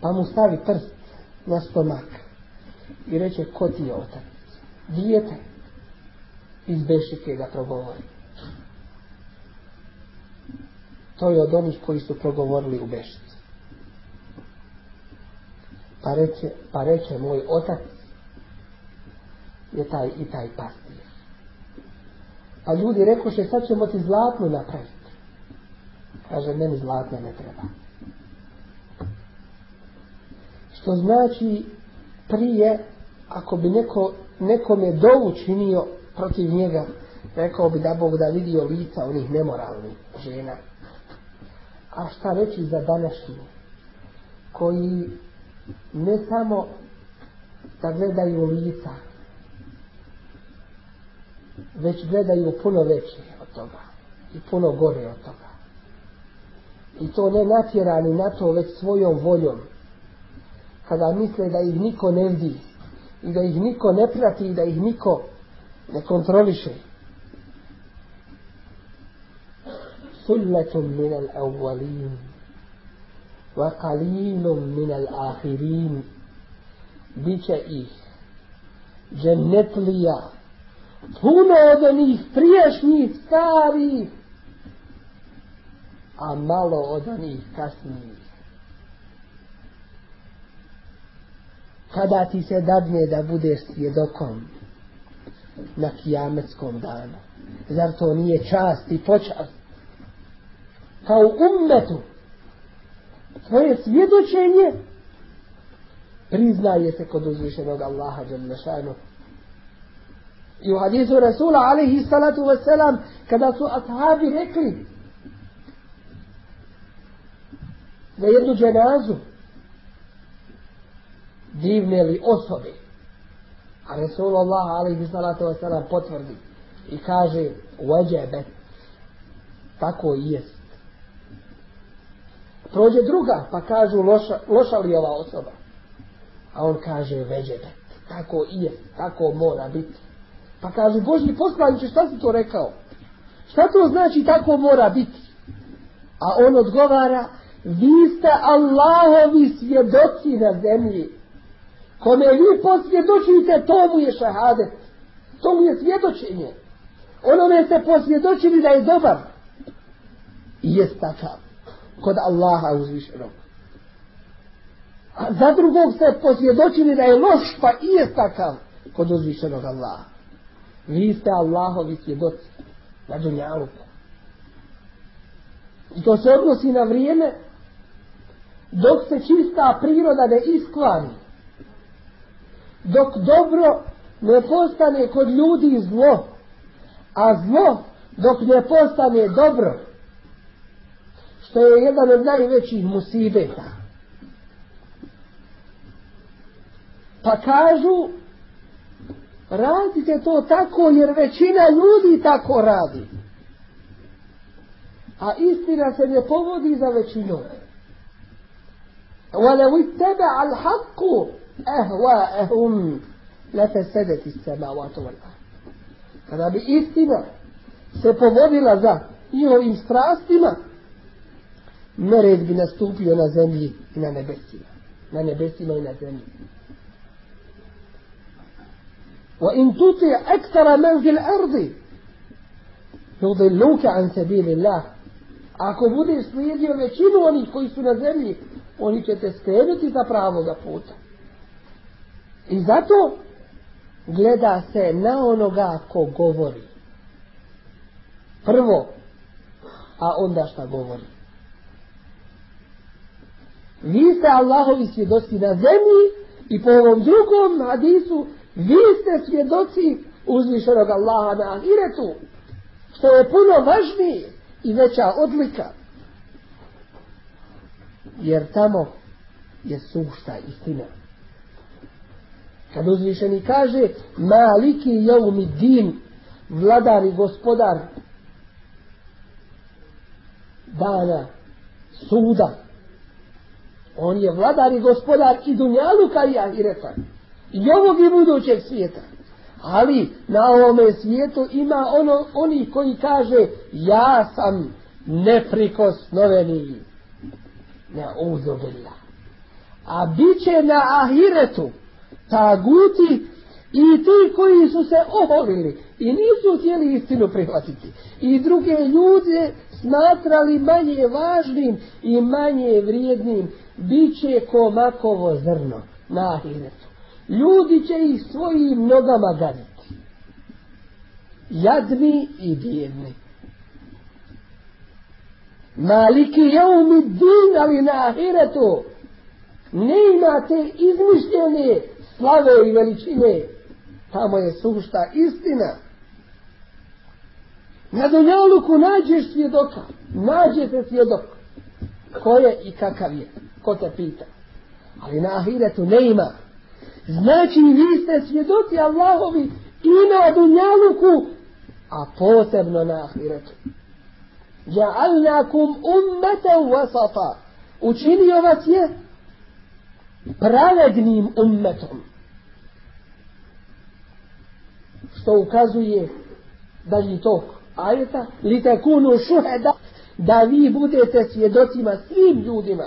Pa mu stavi prst na stomak. I reče, ko ti je otac? Dijete. Iz bešike ga progovori. To je od onih koji su progovorili u bešici. Pa reče, pa reče moj otac je taj i taj pastir. Pa ljudi rekoše sad ćemo ti zlatnu napraviti. Kaže meni zlatna ne treba. Što znači prije ako bi neko, nekome dovu činio protiv njega, rekao bi da Bog da vidio lica onih nemoralnih žena. A šta reći za današnji koji ne samo da gledaju lica, već gledaju puno veće od toga i puno gore od toga. I to ne natjerani na to, već svojom voljom. Kada misle da ih niko ne vidi i da ih niko ne prati i da ih niko ne kontroliše. Sulletum min al-awwalin wa qalilum min al-akhirin biće ih džennetlija puno od onih priješnjih starih, a malo od onih kasnijih. Kada ti se dadne da budeš svjedokom na kijametskom danu, zar to nije čast i počast? Kao ummetu, tvoje svjedočenje priznaje se kod uzvišenog Allaha Đalešanu. I u hadisu Rasula alaihi salatu wasalam kada su ashabi rekli za jednu dženazu divne li osobe a Rasulullah alaihi salatu wasalam potvrdi i kaže uđebe tako i jest prođe druga pa kažu loša, loša li ova osoba a on kaže veđebe tako i jest tako mora biti pa kaže Božji poslaniče šta si to rekao šta to znači tako mora biti a on odgovara vi ste Allahovi svjedoci na zemlji. Kome vi posvjedočite, to mu je šahadet. To mu je svjedočenje. Onome ste posvjedočili da je dobar. I jest takav. Kod Allaha uzvišenog. A za drugog ste posvjedočili da je loš, pa i jest takav. Kod uzvišenog Allaha. Vi ste Allahovi svjedoci. Na dunjaluku. I to se odnosi na vrijeme dok se čista priroda ne iskvari, dok dobro ne postane kod ljudi zlo, a zlo dok ne postane dobro, što je jedan od najvećih musibeta. Pa kažu, radite to tako jer većina ljudi tako radi. A istina se ne povodi za većinu. ولو اتبع الحق أهواءهم لفسدت السماوات والأرض kada bi istina se povodila za njihovim strastima, nered bi nastupio na zemlji i na nebesima. Na nebesima i na zemlji. وإن تطع أكثر من في الأرض يضلوك عن سبيل الله ako budeš slijedio većinu onih koji su na zemlji oni će te skrenuti za pravoga puta. I zato gleda se na onoga ko govori. Prvo, a onda šta govori. Vi ste Allahovi svjedoci na zemlji i po ovom drugom hadisu vi ste svjedoci uzvišenog Allaha na ahiretu, što je puno važnije i veća odlika jer tamo je sušta istina. Kad uzvišeni kaže maliki mi din, vladar i gospodar dana suda. On je vladar i gospodar i dunjaluka i ahireta. I ovog i budućeg svijeta. Ali na ovome svijetu ima ono, oni koji kaže ja sam neprikosnoveni na uzubillah. A bit će na ahiretu taguti i ti koji su se oholili i nisu htjeli istinu prihvatiti. I druge ljude smatrali manje važnim i manje vrijednim. Bit će komakovo zrno na ahiretu. Ljudi će ih svojim nogama gaditi. Jadni i bijedni. Maliki jeumi din, ali na ahiretu ne imate izmišljene slave i veličine. Tamo je sušta istina. Na Dunjaluku nađeš svjedoka. Nađe se svjedok. Ko je i kakav je. Ko te pita. Ali na ahiretu ne ima. Znači vi ste svjedoci Allahovi i na Dunjaluku, a posebno na ahiretu. Ja'alnakum ummeten wasata. Učinio vas je pravednim ummetom. Što ukazuje dalji tok ajeta, li takunu šuheda, da vi budete svjedocima svim ljudima.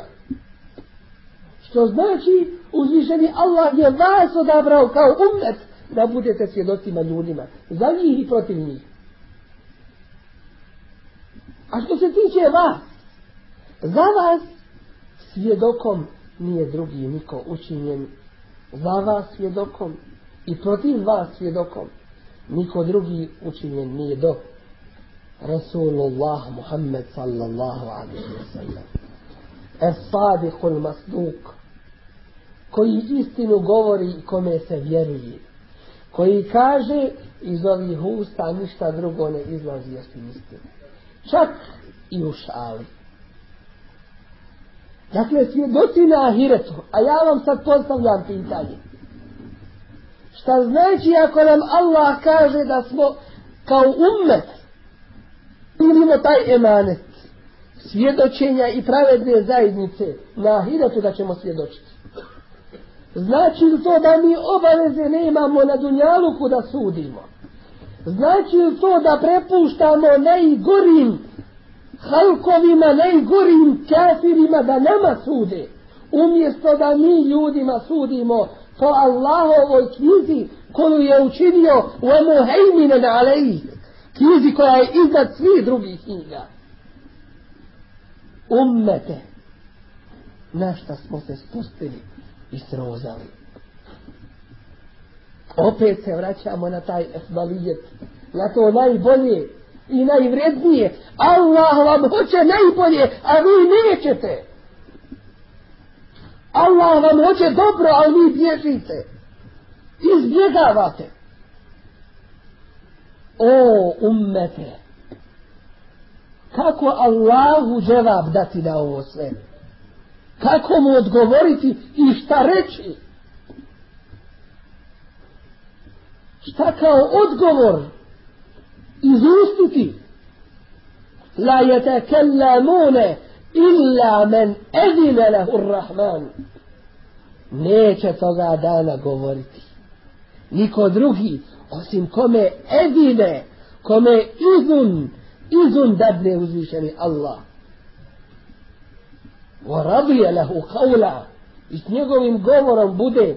Što znači, uzvišeni Allah je vas odabrao kao ummet da budete svjedocima ljudima. Za njih i protiv njih. A što se tiče vas, za vas svjedokom nije drugi niko učinjen. Za vas svjedokom i protiv vas svjedokom niko drugi učinjen nije do Rasulullah Muhammed sallallahu alaihi wa sallam. Es sadiqul masduk koji istinu govori i kome se vjeruje. Koji kaže iz ovih usta ništa drugo ne izlazi osim istine. Čak i u šali. Dakle, svjedoci na ahiretu, a ja vam sad postavljam pitanje. Šta znači ako nam Allah kaže da smo kao ummet imamo taj emanet svjedočenja i pravedne zajednice na ahiretu da ćemo svjedočiti. Znači li to da mi obaveze nemamo na dunjaluku da sudimo? Znači li to da prepuštamo najgorim halkovima, najgorim kafirima da nama sude? Umjesto da mi ljudima sudimo po Allahovoj knjizi koju je učinio u emuhejmine na alejih. Knjizi koja je iznad svih drugih knjiga. Ummete. Na šta smo se spustili i. Opet se vraćamo na taj esbalijet, na to najbolje i najvrednije. Allah vam hoće najbolje, a vi nećete. Allah vam hoće dobro, a vi bježite. Izbjegavate. O ummete, kako Allahu dževab dati na ovo sve? Kako mu odgovoriti i šta reći? Šta kao odgovor izustiti? La jetekellamune illa men edine lehu rahman. Neće toga dana govoriti. Niko drugi, osim kome edine, kome izun, izun dadne uzvišeni Allah. وَرَضِيَ لَهُ قَوْلًا I s njegovim govorom bude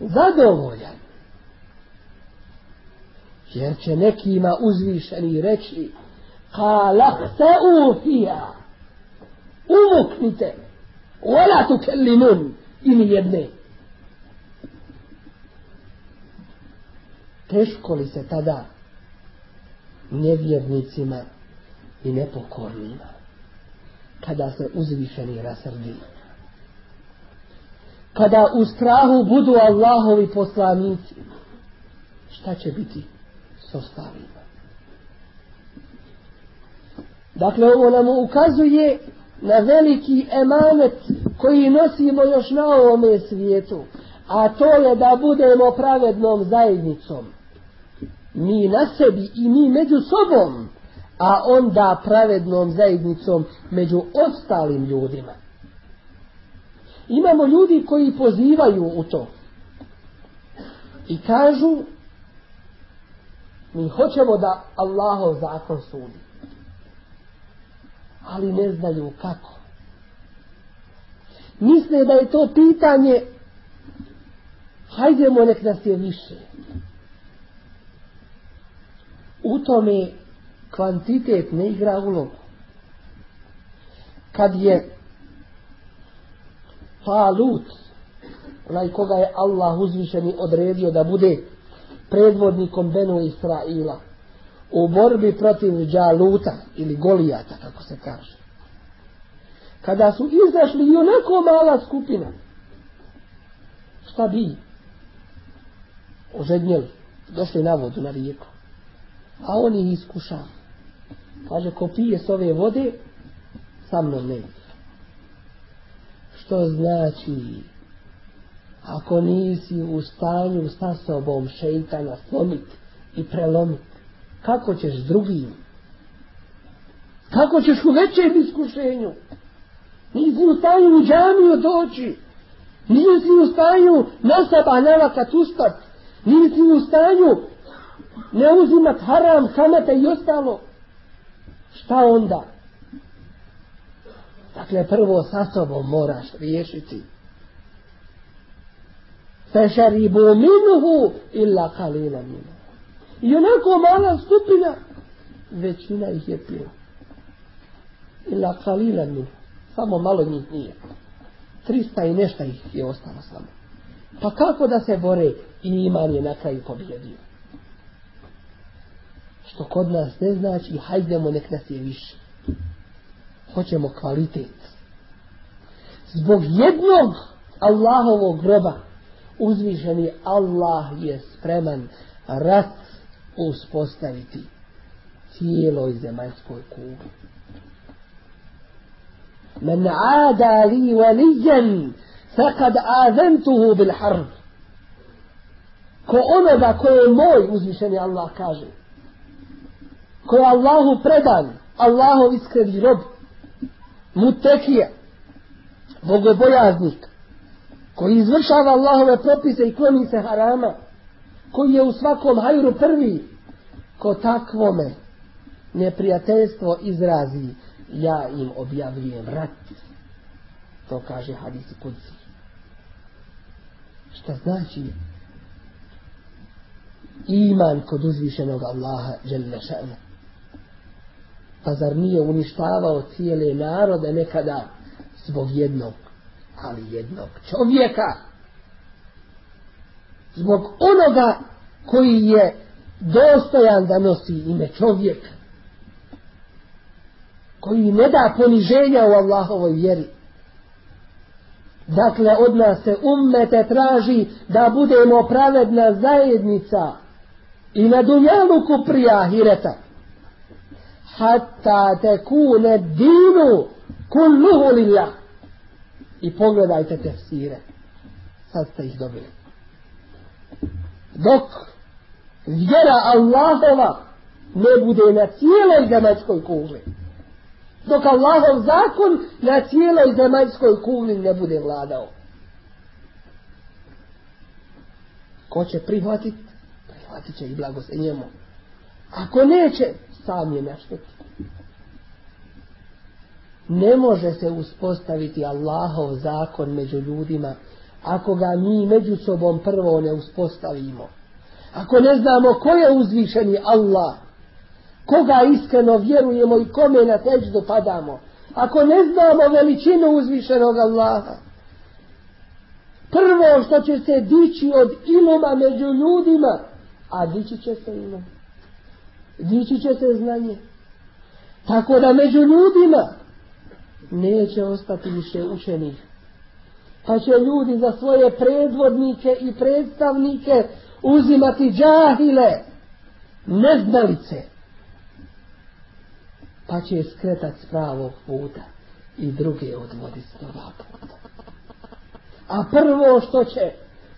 zadovoljan. Jer će nekima uzvišeni reći قَالَحْتَعُوا فِيهَا Umuknite وَلَا تُكَلِّمُونَ Ili jedne. Teško li se tada nevjernicima i nepokornima Kada se uzvišeni rasrdi. Kada u strahu budu Allahovi poslanici, šta će biti s ostalima? Dakle, ovo nam ukazuje na veliki emanet koji nosimo još na ovome svijetu, a to je da budemo pravednom zajednicom. Mi na sebi i mi među sobom a onda pravednom zajednicom među ostalim ljudima. Imamo ljudi koji pozivaju u to i kažu mi hoćemo da Allahov zakon sudi. Ali ne znaju kako. Misle da je to pitanje hajdemo nek nas je više. U tome kvantitet ne igra ulogu. Kad je Talut, onaj koga je Allah uzvišeni odredio da bude predvodnikom Benu Israila, u borbi protiv Džaluta ili Golijata, kako se kaže. Kada su izašli i onako mala skupina, šta bi? Ožednjeli, došli na vodu, na rijeku. A on ih. Kaže, ko pije s ove vode, sa mnom ne. Što znači, ako nisi u stanju sa sobom šeitana slomit i prelomit, kako ćeš s drugim? Kako ćeš u većem iskušenju? Nisi u stanju u džamiju doći. Nisi u stanju na seba navakat ustat. Nisi u stanju ne uzimat haram, kamate i ostalo. Šta onda? Dakle, prvo sa sobom moraš riješiti. Fešaribu minuhu illa kalina minu. I onako mala skupina, većina ih je pila. Illa kalila minu. Samo malo njih nije. Trista i nešto ih je ostalo samo. Pa kako da se bore i iman je na kraju pobjedio? Što kod nas ne znači, hajdemo nek nas je više. Hoćemo kvalitet. Zbog jednog Allahovog groba uzvišeni Allah je spreman rat uspostaviti cijeloj zemaljskoj kugli. Men ada li valijen fakad azentuhu bil harb. Ko onoga ko je moj uzvišeni Allah kaže. Ko je Allahu predan, Allahu iskreni rob, mutekije, bogobojaznik, koji izvršava Allahove propise i kloni se harama, koji je u svakom hajru prvi, ko takvome neprijateljstvo izrazi, ja im objavljujem rat. To kaže hadisi kudzi. Šta znači iman kod uzvišenog Allaha žele šana. Pa zar nije uništavao cijele narode nekada zbog jednog, ali jednog čovjeka? Zbog onoga koji je dostojan da nosi ime čovjeka. Koji ne da poniženja u Allahovoj vjeri. Dakle, od nas se ummete traži da budemo pravedna zajednica i na dunjaluku prija ahireta. Hatta te kune dinu kulluhu lillah. I pogledajte tefsire. Sad ste ih dobili. Dok vjera Allahova ne bude na cijeloj zemaljskoj kugli. Dok Allahov zakon na cijeloj zemaljskoj kugli ne bude vladao. Ko će prihvatiti? Prihvatit će i blago se njemu. Ako neće, sam je. Ne može se uspostaviti Allahov zakon među ljudima ako ga mi među sobom prvo ne uspostavimo. Ako ne znamo ko je uzvišeni Allah, koga iskreno vjerujemo i kome na teđu padamo, ako ne znamo veličinu uzvišenog Allaha, prvo što će se dići od iluma među ljudima, a dići će se ilum, dići se znanje. Tako da među ljudima neće ostati više učenih. Pa će ljudi za svoje predvodnike i predstavnike uzimati džahile, neznalice, pa će skretat s pravog puta i druge odvoditi s toga puta. A prvo što će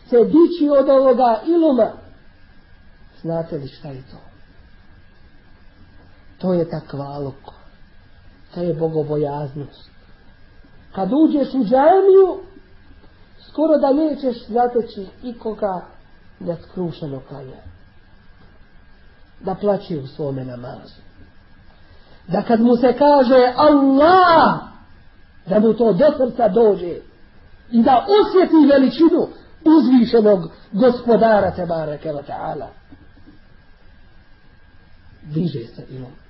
se dići od ovoga iluma, znate li šta je to? To je takvaluk, to je bogobojaznost. Kad uđeš u džamiju, skoro da nećeš zateći ikoga da skrušeno klanja. Da plaće u svome namazu. Da kad mu se kaže Allah, da mu to do srca dođe i da osjeti veličinu uzvišenog gospodara Tebareke wa ta'ala. Diže se ilom.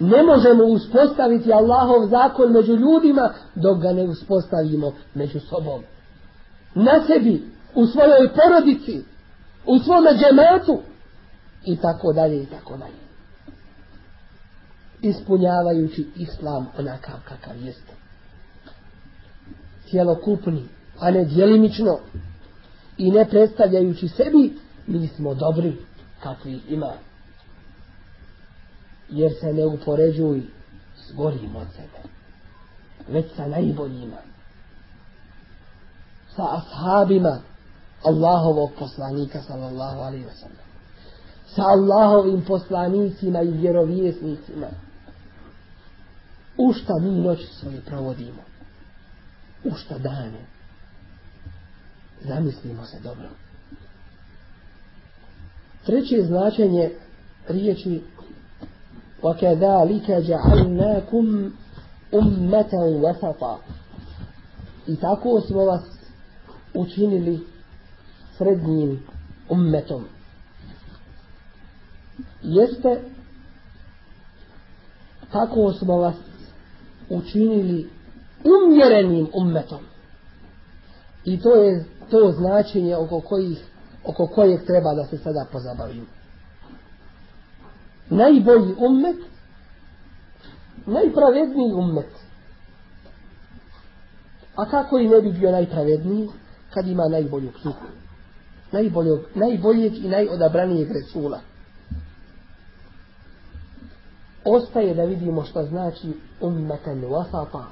Ne možemo uspostaviti Allahov zakon među ljudima dok ga ne uspostavimo među sobom na sebi, u svojoj porodici, u svome džematu i tako dalje i tako dalje. Ispunjavajući islam onakav kakav jeste. Cijelokupni, a ne djelimično i ne predstavljajući sebi, mi smo dobri kakvi ima. Jer se ne upoređuj s gorim od sebe, već sa najboljima sa ashabima Allahovog poslanika sallallahu alaihi wa sallam. Sa Allahovim poslanicima i vjerovjesnicima. U šta mi noć svoje provodimo? U šta dane? Zamislimo se dobro. Treće značenje riječi وَكَذَلِكَ جَعَلْنَاكُمْ أُمَّةً وَسَطًا I tako smo vas učinili srednjim ummetom. Jeste tako smo vas učinili umjerenim ummetom. I to je to značenje oko, kojih, oko kojeg treba da se sada pozabavimo. Najbolji ummet, najpravedniji ummet. A kako i ne bi bio najpravedniji kad ima najbolju knjigu? Najboljeg, najboljeg i najodabranijeg resula. Ostaje da vidimo što znači ummeten wasata,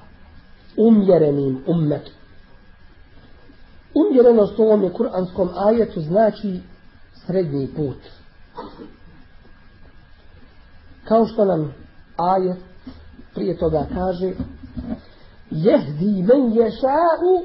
umjerenim ummetom. Umjerenost u ovom kuranskom ajetu znači srednji put. Kao što nam ajet prije toga kaže jehdi men ješa'u